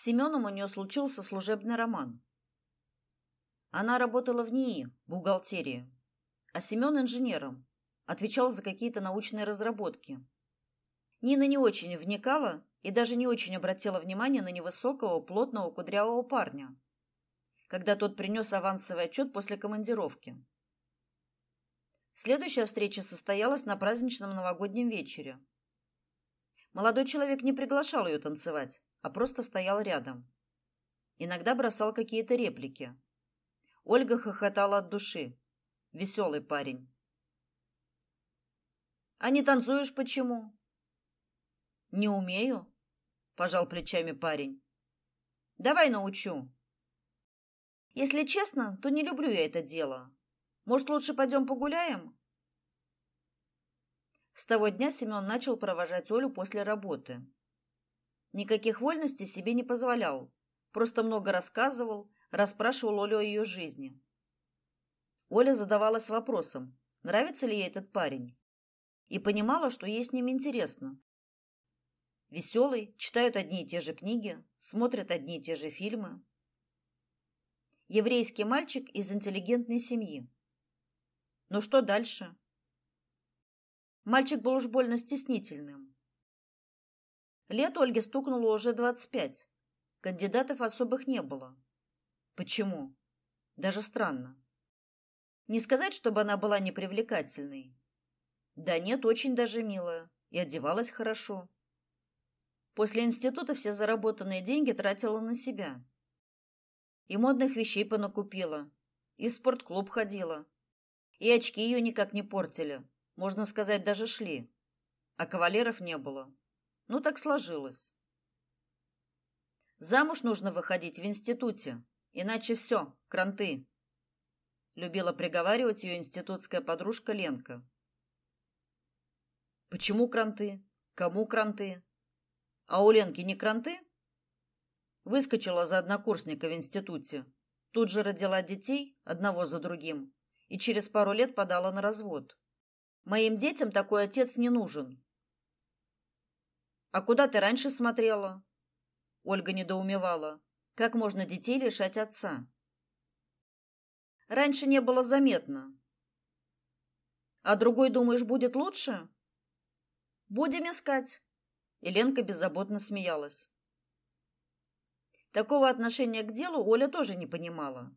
С Семеном у нее случился служебный роман. Она работала в НИИ, бухгалтерии, а Семен инженером, отвечал за какие-то научные разработки. Нина не очень вникала и даже не очень обратила внимание на невысокого, плотного, кудрявого парня, когда тот принес авансовый отчет после командировки. Следующая встреча состоялась на праздничном новогоднем вечере. Молодой человек не приглашал ее танцевать, а просто стоял рядом. Иногда бросал какие-то реплики. Ольга хохотала от души. Веселый парень. А не танцуешь почему? Не умею, пожал плечами парень. Давай научу. Если честно, то не люблю я это дело. Может, лучше пойдем погуляем? С того дня Семен начал провожать Олю после работы. Никаких вольностей себе не позволял, просто много рассказывал, расспрашивал Олю о ее жизни. Оля задавалась вопросом, нравится ли ей этот парень, и понимала, что ей с ним интересно. Веселый, читают одни и те же книги, смотрят одни и те же фильмы. Еврейский мальчик из интеллигентной семьи. Но что дальше? Мальчик был уж больно стеснительным. Лет Ольге стукнуло уже двадцать пять. Кандидатов особых не было. Почему? Даже странно. Не сказать, чтобы она была непривлекательной. Да нет, очень даже милая и одевалась хорошо. После института все заработанные деньги тратила на себя. И модных вещей понакупила, и в спортклуб ходила. И очки ее никак не портили, можно сказать, даже шли. А кавалеров не было. Ну так сложилось. Замуж нужно выходить в институте, иначе все, кранты. Любила приговаривать ее институтская подружка Ленка. Почему кранты? Кому кранты? А у Ленки не кранты? Выскочила за однокурсника в институте. Тут же родила детей, одного за другим, и через пару лет подала на развод. Моим детям такой отец не нужен. А куда ты раньше смотрела? Ольга недоумевала. Как можно детей лишать отца? Раньше не было заметно. А другой, думаешь, будет лучше? Будем искать. Еленка беззаботно смеялась. Такого отношения к делу Оля тоже не понимала.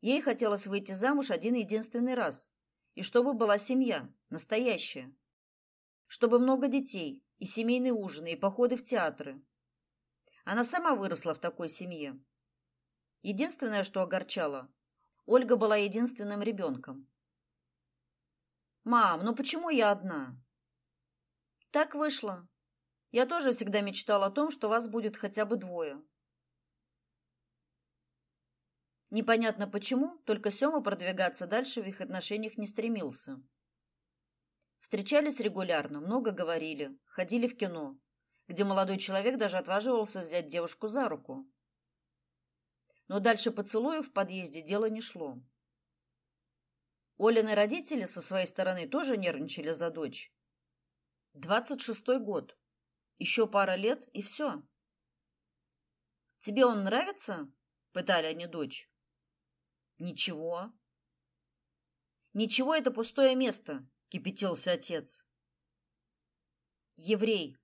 Ей хотелось выйти замуж один единственный раз, и чтобы была семья, настоящая. Чтобы много детей, и семейные ужины, и походы в театры. Она сама выросла в такой семье. Единственное, что огорчало, Ольга была единственным ребенком. Мам, ну почему я одна? Так вышло. Я тоже всегда мечтала о том, что вас будет хотя бы двое. Непонятно почему, только Сёма продвигаться дальше в их отношениях не стремился. Встречались регулярно, много говорили, ходили в кино, где молодой человек даже отваживался взять девушку за руку. Но дальше поцелуев в подъезде дело не шло. Олины родители со своей стороны тоже нервничали за дочь. Двадцать шестой год. Еще пара лет и все. Тебе он нравится? пытали они дочь. Ничего. Ничего это пустое место, кипятился отец. Еврей,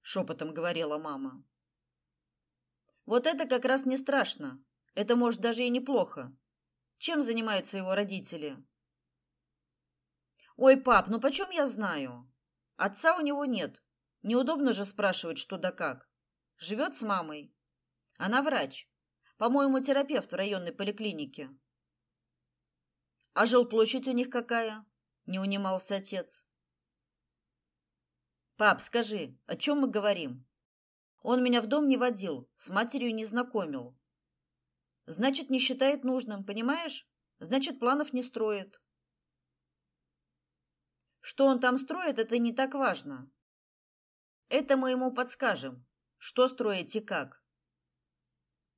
шепотом говорила мама. Вот это как раз не страшно. Это может даже и неплохо. Чем занимаются его родители? Ой, пап, ну почем я знаю? Отца у него нет. Неудобно же спрашивать, что да как. Живет с мамой. Она врач. По-моему, терапевт в районной поликлинике. А жилплощадь у них какая? Не унимался отец. Пап, скажи, о чем мы говорим? Он меня в дом не водил, с матерью не знакомил. Значит, не считает нужным, понимаешь? Значит, планов не строит. Что он там строит, это не так важно. Это мы ему подскажем, что строить и как.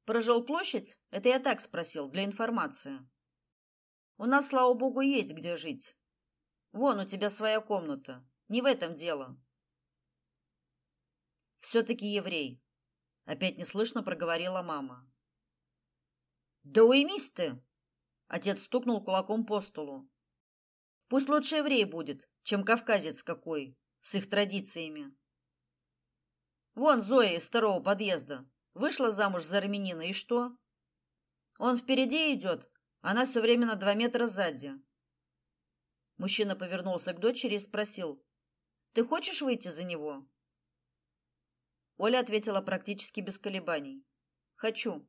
Про жилплощадь? Это я так спросил, для информации. У нас, слава богу, есть где жить. Вон у тебя своя комната. Не в этом дело. все таки еврей. опять неслышно проговорила мама. Да уймись ты, отец стукнул кулаком по столу. Пусть лучше еврей будет, чем кавказец какой, с их традициями. Вон Зоя из второго подъезда вышла замуж за армянина, и что? Он впереди идет, она все время на два метра сзади. Мужчина повернулся к дочери и спросил: "Ты хочешь выйти за него?" Оля ответила практически без колебаний: "Хочу".